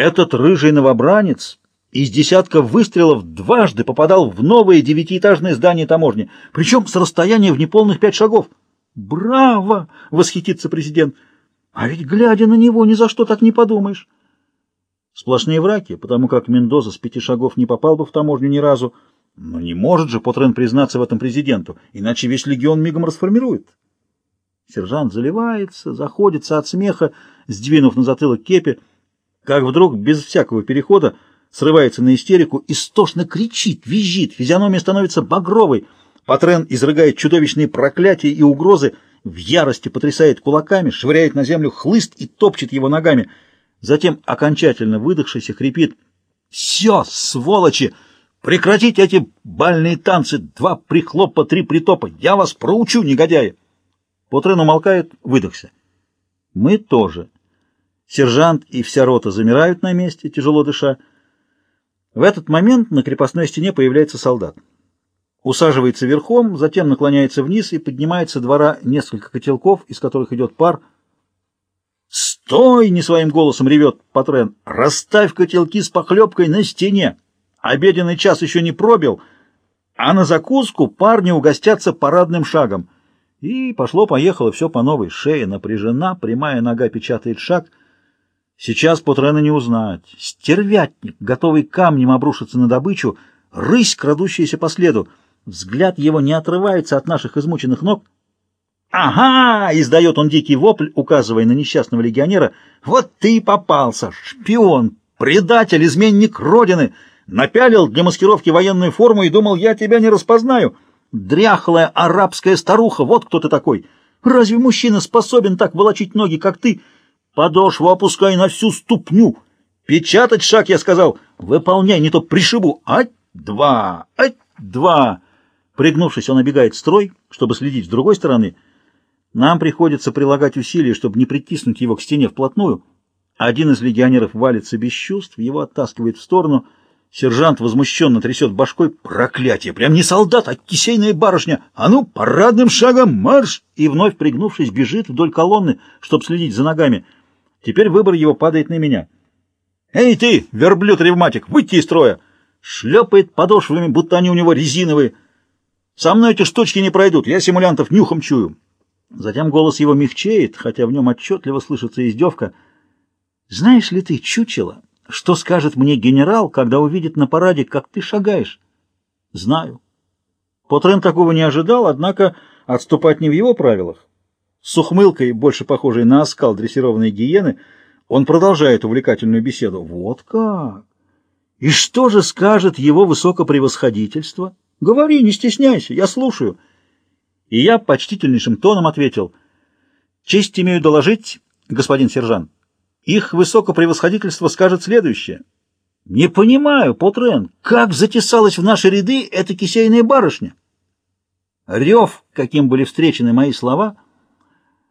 Этот рыжий новобранец из десятка выстрелов дважды попадал в новое девятиэтажное здание таможни, причем с расстояния в неполных пять шагов. «Браво!» — восхитится президент. «А ведь, глядя на него, ни за что так не подумаешь». Сплошные враки, потому как Мендоза с пяти шагов не попал бы в таможню ни разу. Но не может же Потрен признаться в этом президенту, иначе весь легион мигом расформирует. Сержант заливается, заходится от смеха, сдвинув на затылок кепи, как вдруг, без всякого перехода, срывается на истерику, истошно кричит, визжит, физиономия становится багровой. Патрен изрыгает чудовищные проклятия и угрозы, в ярости потрясает кулаками, швыряет на землю хлыст и топчет его ногами. Затем, окончательно выдохшийся, хрипит «Все, сволочи! Прекратите эти бальные танцы! Два прихлопа, три притопа! Я вас проучу, негодяи!» Потрен умолкает, выдохся. Мы тоже. Сержант и вся рота замирают на месте, тяжело дыша. В этот момент на крепостной стене появляется солдат. Усаживается верхом, затем наклоняется вниз и поднимается двора несколько котелков, из которых идет пар. «Стой!» — не своим голосом ревет Патрен. «Расставь котелки с похлебкой на стене! Обеденный час еще не пробил, а на закуску парни угостятся парадным шагом». И пошло-поехало все по новой. Шея напряжена, прямая нога печатает шаг. Сейчас Потрена не узнать. Стервятник, готовый камнем обрушиться на добычу, рысь, крадущаяся по следу. Взгляд его не отрывается от наших измученных ног. «Ага!» — издает он дикий вопль, указывая на несчастного легионера. «Вот ты и попался! Шпион! Предатель! Изменник Родины! Напялил для маскировки военную форму и думал, я тебя не распознаю!» Дряхлая арабская старуха, вот кто ты такой. Разве мужчина способен так волочить ноги, как ты? Подошву опускай на всю ступню. Печатать шаг, я сказал. Выполняй, не то пришибу. Ать, два, ать, два. Пригнувшись, он обегает строй, чтобы следить с другой стороны. Нам приходится прилагать усилия, чтобы не притиснуть его к стене вплотную. Один из легионеров валится без чувств, его оттаскивает в сторону — Сержант возмущенно трясет башкой. Проклятие! Прям не солдат, а кисейная барышня! А ну, парадным шагом марш! И вновь, пригнувшись, бежит вдоль колонны, чтобы следить за ногами. Теперь выбор его падает на меня. «Эй ты, верблюд-ревматик, выйти из строя!» Шлепает подошвами, будто они у него резиновые. «Со мной эти штучки не пройдут, я симулянтов нюхом чую». Затем голос его мягчеет, хотя в нем отчетливо слышится издевка. «Знаешь ли ты, чучело?» Что скажет мне генерал, когда увидит на параде, как ты шагаешь? Знаю. Потрен такого не ожидал, однако отступать не в его правилах. С ухмылкой, больше похожей на оскал дрессированной гиены, он продолжает увлекательную беседу. Вот как! И что же скажет его высокопревосходительство? Говори, не стесняйся, я слушаю. И я почтительнейшим тоном ответил. Честь имею доложить, господин сержант. Их высокопревосходительство скажет следующее. «Не понимаю, Потрен, как затесалась в наши ряды эта кисейная барышня?» Рев, каким были встречены мои слова,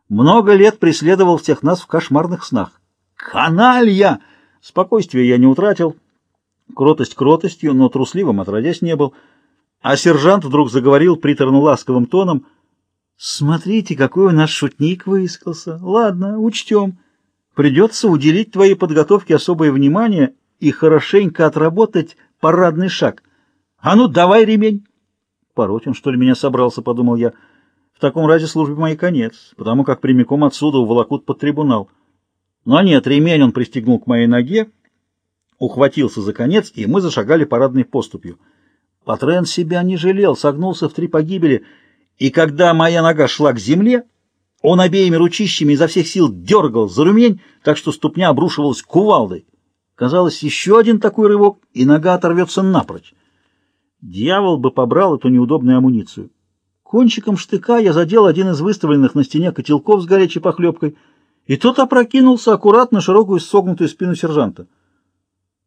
много лет преследовал всех нас в кошмарных снах. «Каналья!» Спокойствие я не утратил, кротость кротостью, но трусливым отродясь не был. А сержант вдруг заговорил приторно-ласковым тоном. «Смотрите, какой у нас шутник выискался. Ладно, учтем». Придется уделить твоей подготовке особое внимание и хорошенько отработать парадный шаг. А ну, давай ремень. Поротин, что ли, меня собрался, подумал я. В таком разе службе моей конец, потому как прямиком отсюда уволокут под трибунал. Но нет, ремень он пристегнул к моей ноге, ухватился за конец, и мы зашагали парадной поступью. Патрен себя не жалел, согнулся в три погибели, и когда моя нога шла к земле, он обеими ручищами изо всех сил дергал за румень, так что ступня обрушивалась кувалдой. Казалось, еще один такой рывок, и нога оторвется напрочь. Дьявол бы побрал эту неудобную амуницию. Кончиком штыка я задел один из выставленных на стене котелков с горячей похлебкой, и тот опрокинулся аккуратно широкую согнутую спину сержанта.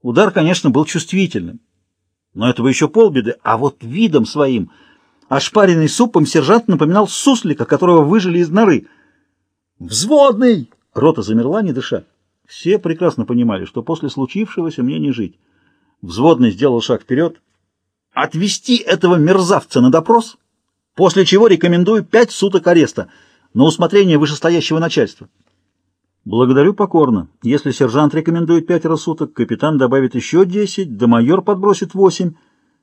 Удар, конечно, был чувствительным, но этого еще полбеды, а вот видом своим — Ошпаренный супом сержант напоминал суслика, которого выжили из норы. «Взводный!» — рота замерла, не дыша. Все прекрасно понимали, что после случившегося мне не жить. Взводный сделал шаг вперед. «Отвести этого мерзавца на допрос, после чего рекомендую пять суток ареста на усмотрение вышестоящего начальства». Благодарю покорно. Если сержант рекомендует пятеро суток, капитан добавит еще десять, да майор подбросит восемь.